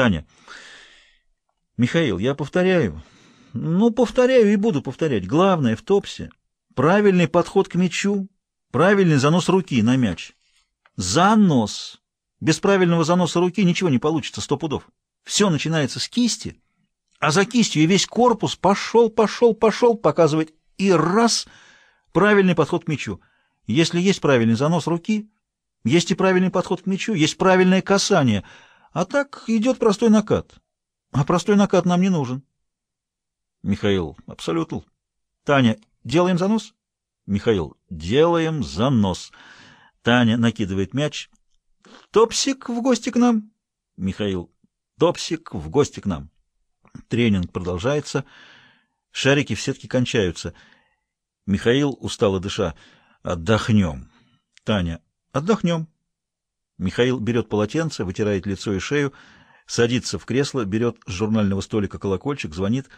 Таня. Михаил, я повторяю. Ну, повторяю и буду повторять. Главное в топсе — правильный подход к мячу, правильный занос руки на мяч. Занос. Без правильного заноса руки ничего не получится, сто пудов. Все начинается с кисти, а за кистью и весь корпус пошел, пошел, пошел показывать. И раз — правильный подход к мячу. Если есть правильный занос руки, есть и правильный подход к мячу, есть правильное касание, а так идет простой накат. А простой накат нам не нужен. Михаил, абсолютно. Таня, делаем занос? Михаил, делаем занос. Таня накидывает мяч. Топсик в гости к нам. Михаил, Топсик в гости к нам. Тренинг продолжается. Шарики все-таки кончаются. Михаил, устало дыша, отдохнем. Таня, отдохнем. Михаил берет полотенце, вытирает лицо и шею, садится в кресло, берет с журнального столика колокольчик, звонит.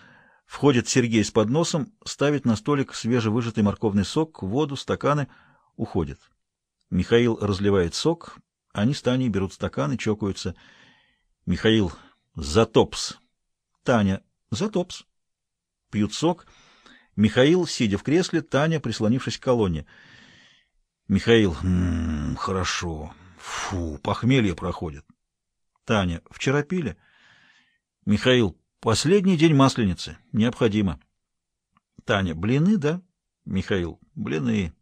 Входит Сергей с подносом, ставит на столик свежевыжатый морковный сок, воду, стаканы, уходит. Михаил разливает сок, они с Таней берут стаканы, чокаются. Михаил «Затопс». Таня «Затопс». Пьют сок. Михаил, сидя в кресле, Таня, прислонившись к колонне. Михаил «М -м, «Хорошо. Фу, похмелье проходит». Таня «Вчера пили?» Михаил «Последний день Масленицы. Необходимо». Таня «Блины, да?» Михаил «Блины».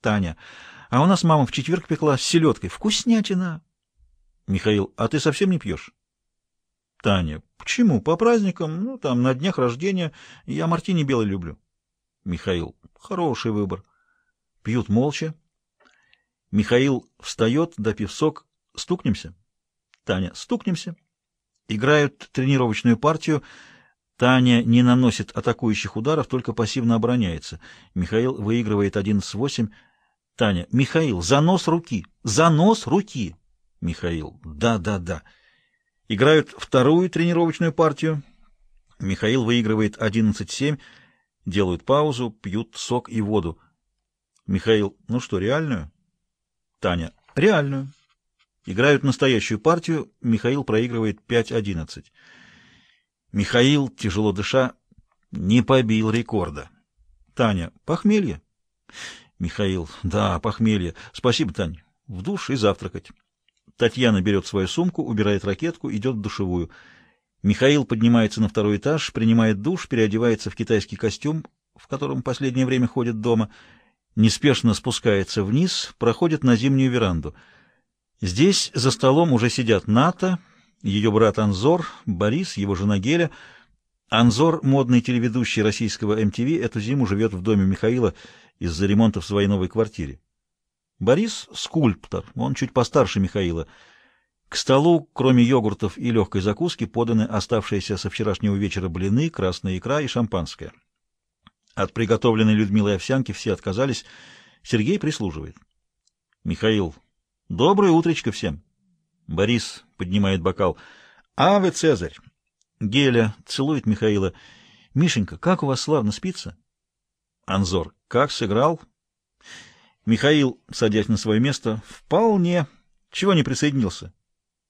Таня «А у нас мама в четверг пекла с селедкой. Вкуснятина!» Михаил, а ты совсем не пьешь? Таня, почему? По праздникам, ну, там, на днях рождения. Я мартини белый люблю. Михаил, хороший выбор. Пьют молча. Михаил встает, допив сок. Стукнемся? Таня, стукнемся. Играют тренировочную партию. Таня не наносит атакующих ударов, только пассивно обороняется. Михаил выигрывает 11-8. Таня, Михаил, занос руки, занос руки. Михаил. Да, да, да. Играют вторую тренировочную партию. Михаил выигрывает 11-7. Делают паузу, пьют сок и воду. Михаил. Ну что, реальную? Таня. Реальную. Играют настоящую партию. Михаил проигрывает 5-11. Михаил, тяжело дыша, не побил рекорда. Таня. Похмелье? Михаил. Да, похмелье. Спасибо, Таня. В душ и завтракать. Татьяна берет свою сумку, убирает ракетку, идет в душевую. Михаил поднимается на второй этаж, принимает душ, переодевается в китайский костюм, в котором последнее время ходит дома, неспешно спускается вниз, проходит на зимнюю веранду. Здесь за столом уже сидят Ната, ее брат Анзор, Борис, его жена Геля. Анзор, модный телеведущий российского MTV, эту зиму живет в доме Михаила из-за ремонта в своей новой квартире. Борис — скульптор, он чуть постарше Михаила. К столу, кроме йогуртов и легкой закуски, поданы оставшиеся со вчерашнего вечера блины, красная икра и шампанское. От приготовленной Людмилой овсянки все отказались. Сергей прислуживает. Михаил. Доброе утречко всем. Борис поднимает бокал. А вы, Цезарь. Геля целует Михаила. Мишенька, как у вас славно спится? Анзор. Как сыграл? Михаил, садясь на свое место, вполне. Чего не присоединился?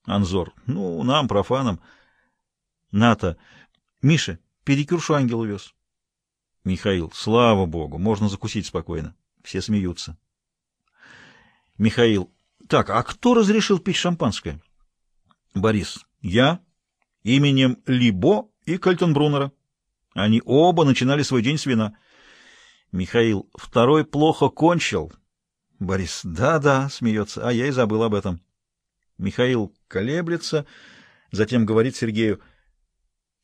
Анзор. Ну, нам, профанам. Ната. Миша, педикюршу ангел увез. Михаил. Слава богу, можно закусить спокойно. Все смеются. Михаил. Так, а кто разрешил пить шампанское? Борис. Я. Именем Либо и Кальтенбруннера. Они оба начинали свой день с вина. Михаил. Второй плохо кончил. Борис. Да-да, смеется. А я и забыл об этом. Михаил колеблется, затем говорит Сергею.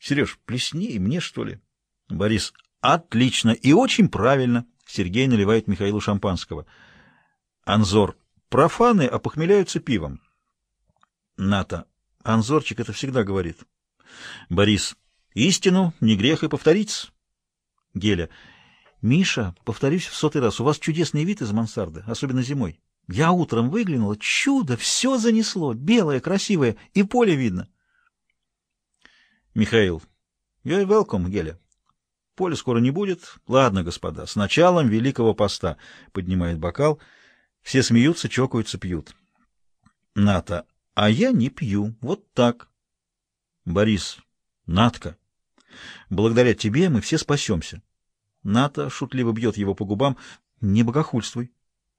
Сереж, плесни мне, что ли? Борис. Отлично и очень правильно. Сергей наливает Михаилу шампанского. Анзор. Профаны опохмеляются пивом. Ната. Анзорчик это всегда говорит. Борис. Истину, не грех и повторить. Геля. «Миша, повторюсь в сотый раз, у вас чудесный вид из мансарды, особенно зимой. Я утром выглянула, чудо, все занесло, белое, красивое, и поле видно». Михаил. «You're welcome, Геля. Поля скоро не будет. Ладно, господа, с началом Великого Поста». Поднимает бокал. Все смеются, чокаются, пьют. Ната. «А я не пью. Вот так». Борис, Натка, благодаря тебе мы все спасемся. Ната шутливо бьет его по губам. Не богохульствуй.